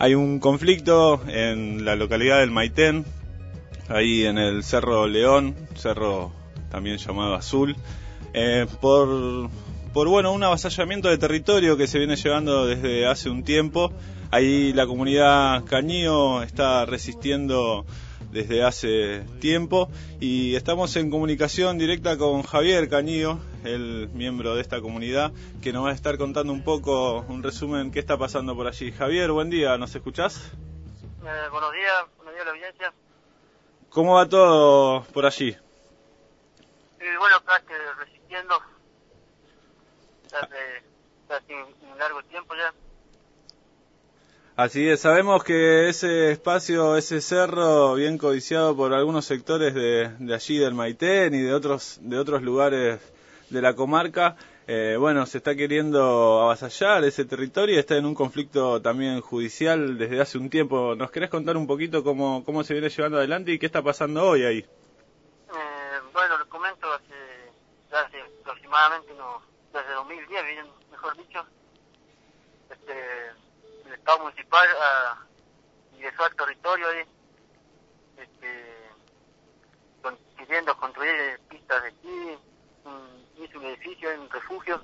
hay un conflicto en la localidad del Maitén, ahí en el Cerro León, cerro también llamado Azul, eh, por, por bueno, un avasallamiento de territorio que se viene llevando desde hace un tiempo. Ahí la comunidad Cañío está resistiendo desde hace tiempo y estamos en comunicación directa con Javier Cañío, el miembro de esta comunidad, que nos va a estar contando un poco, un resumen, qué está pasando por allí. Javier, buen día, ¿nos escuchás? Eh, buenos días, buenos días a la audiencia. ¿Cómo va todo por allí? Y bueno, acá resistiendo hace, hace un largo tiempo ya. Así es, sabemos que ese espacio, ese cerro, bien codiciado por algunos sectores de, allí del Maitén y de otros, de otros lugares de la comarca, eh, bueno, se está queriendo avasallar ese territorio y está en un conflicto también judicial desde hace un tiempo. ¿Nos querés contar un poquito cómo, cómo se viene llevando adelante y qué está pasando hoy ahí? Eh, bueno, les comento, hace, hace aproximadamente unos, desde 2010, bien, mejor dicho, este, el Municipal a, ingresó al territorio ahí, este, con, queriendo construir pistas de esquí, hizo un edificio un refugio,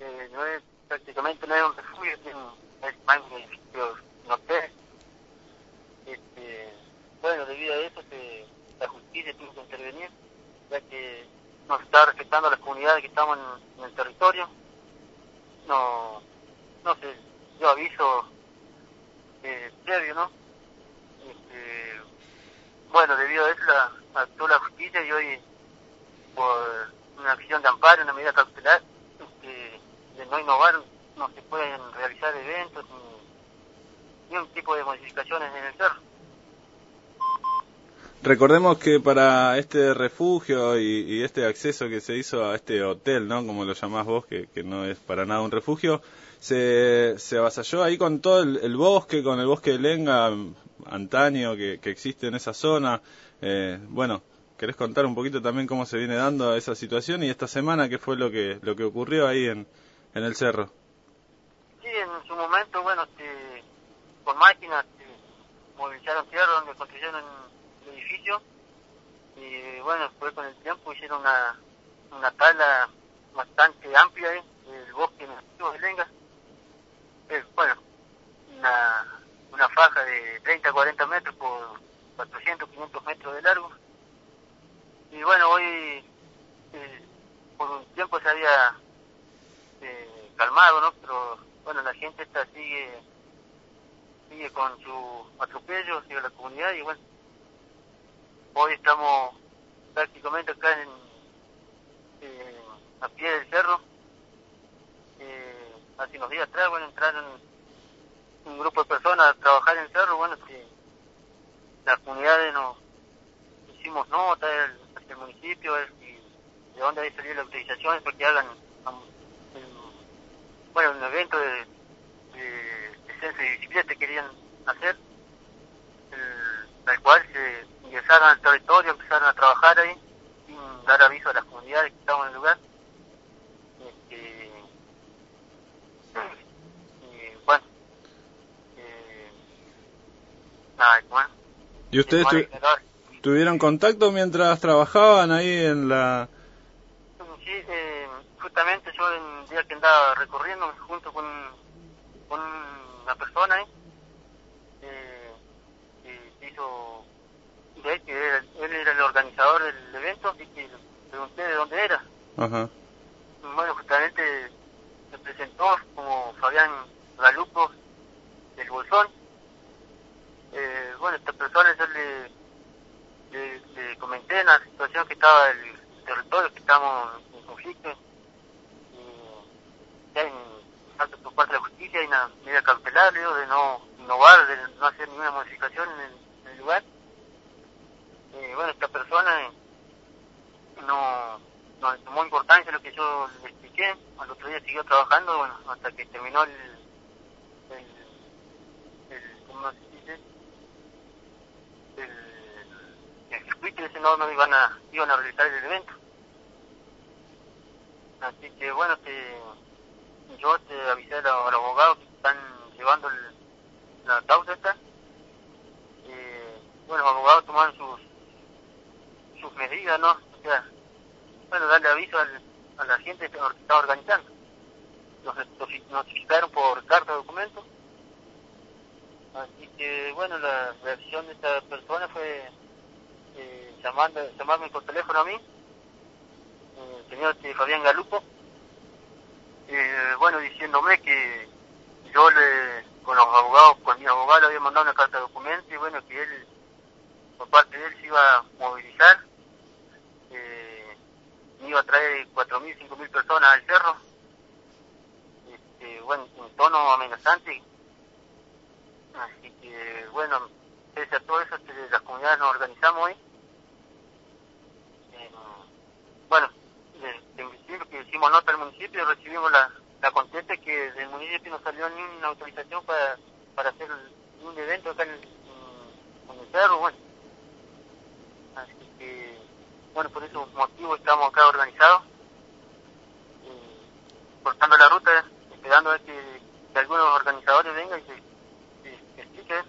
eh, no es, prácticamente no es un refugio, es, un, más un edificio, un hotel. Este, bueno, debido a eso que la justicia tuvo que intervenir, ya que no se está respetando a las comunidades que estamos en, en el territorio. No, no sé, yo aviso eh, previo, ¿no? Este, bueno, debido a eso la, actuó la justicia y hoy por una acción de amparo, una medida cautelar, este, de no innovar, no se pueden realizar eventos ni, ni un tipo de modificaciones en el cerro. Recordemos que para este refugio y, y, este acceso que se hizo a este hotel, ¿no? Como lo llamás vos, que, que no es para nada un refugio, se, se avasalló ahí con todo el, bosque, con el bosque de lenga antaño que, que existe en esa zona. Eh, bueno, ¿querés contar un poquito también cómo se viene dando esa situación y esta semana qué fue lo que lo que ocurrió ahí en, en el cerro? Sí, en su momento, bueno, con máquinas este, movilizaron tierra donde construyeron y bueno, después con el tiempo hicieron una, una tala bastante amplia ¿eh? del bosque nativo de lenga es, bueno, una, una faja de 30 a 40 metros por 400, 500 metros de largo. Y bueno, hoy eh, por un tiempo se había eh, calmado, ¿no? Pero bueno, la gente esta sigue sigue con su atropello, sigue la comunidad y bueno, hoy estamos prácticamente acá en, eh, a pie del cerro. Hace unos días atrás, bueno, entraron un grupo de personas a trabajar en el cerro, bueno, que las comunidades nos hicimos nota del, del municipio y de dónde había salido la autorización para que hagan bueno, un evento de, de, de censo y bicicleta que querían hacer, el, al cual se ingresaron al territorio, empezaron a trabajar ahí, sin dar aviso a las comunidades que estaban en el lugar. Este, y bueno, eh, nada, bueno. ¿Y ustedes tu tuvieron contacto mientras trabajaban ahí en la...? Sí, eh, justamente yo el día que andaba recorriendo junto con, con una persona ahí, eh, y hizo, de hecho, él, él era el organizador del evento, así que le pregunté de dónde era. Ajá. Bueno, justamente se presentó como Fabián Galupo del Bolsón. Eh, bueno, esta persona yo le, le, le, comenté en la situación que estaba el territorio, que estamos en conflicto, y en falta por parte de la justicia y una medida cautelar, de no innovar, de no hacer ninguna modificación en el, lugar. Eh, bueno, esta persona no, no tomó importancia lo que yo le expliqué, al otro día siguió trabajando, bueno, hasta que terminó el, el, el ¿cómo se dice? El, el circuito, ese no, no iban a, iban a realizar el evento. Así que bueno, te, yo te avisé a los abogados que están llevando el, la causa esta. Eh, bueno, los abogados tomaron sus, sus medidas, ¿no? O sea, bueno, darle aviso al, a la gente que estaba organizando. Nos notificaron por carta de documento. Así que, bueno, la reacción de esta persona fue eh, llamando, llamarme por teléfono a mí, el señor este, Fabián Galupo, eh, bueno, diciéndome que yo le, con los abogados, con mi abogado le había mandado una carta de documento y bueno, que él, por parte de él, se iba a movilizar, eh, iba a traer 4.000, 5.000 personas al cerro, este, bueno, en tono amenazante. Así que, bueno, pese a todo eso, que las comunidades nos organizamos hoy. Eh, bueno, en principio que hicimos nota al municipio, recibimos la, la contesta que del municipio no salió ni una autorización para, para hacer un evento acá en, el cerro, bueno. Así que, bueno, por ese motivo estamos acá organizados, eh, cortando la ruta, esperando a que, que algunos organizadores vengan y se, expliquen.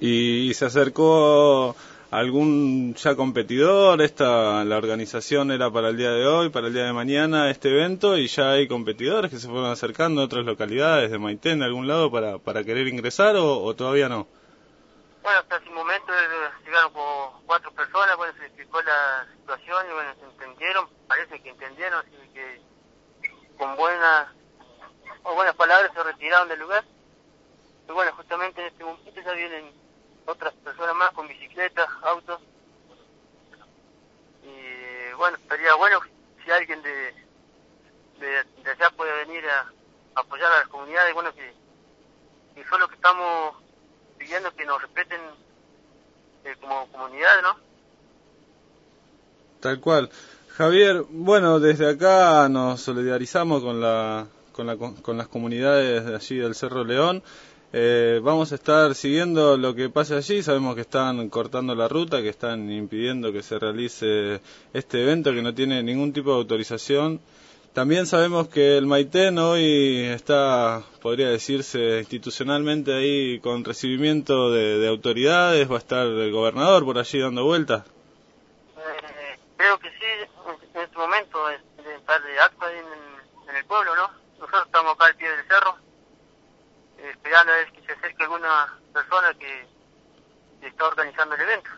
¿Y se acercó algún ya competidor? Esta, la organización era para el día de hoy, para el día de mañana este evento y ya hay competidores que se fueron acercando de otras localidades, de Maitén, de algún lado, para, para querer ingresar o, todavía no? Bueno, hasta ese momento eh, llegaron como cuatro personas, bueno, se explicó la situación y bueno, se entendieron, parece que entendieron, así que con buenas o buenas palabras se retiraron del lugar. Y bueno, justamente en este momento ya vienen otras personas más con bicicletas, autos. Y bueno, sería bueno si alguien de, de, allá puede venir a, apoyar a las comunidades, bueno, que, que lo que estamos pidiendo que nos respeten eh, como comunidad, ¿no? Tal cual. Javier, bueno, desde acá nos solidarizamos con la con, la, con las comunidades de allí del Cerro León. Eh, vamos a estar siguiendo lo que pasa allí. Sabemos que están cortando la ruta, que están impidiendo que se realice este evento que no tiene ningún tipo de autorización. También sabemos que el Maitén hoy está, podría decirse, institucionalmente ahí con recibimiento de, autoridades. Va a estar el gobernador por allí dando vueltas. Eh, creo que sí. esperando es que se acerque alguna persona que, que está organizando el evento.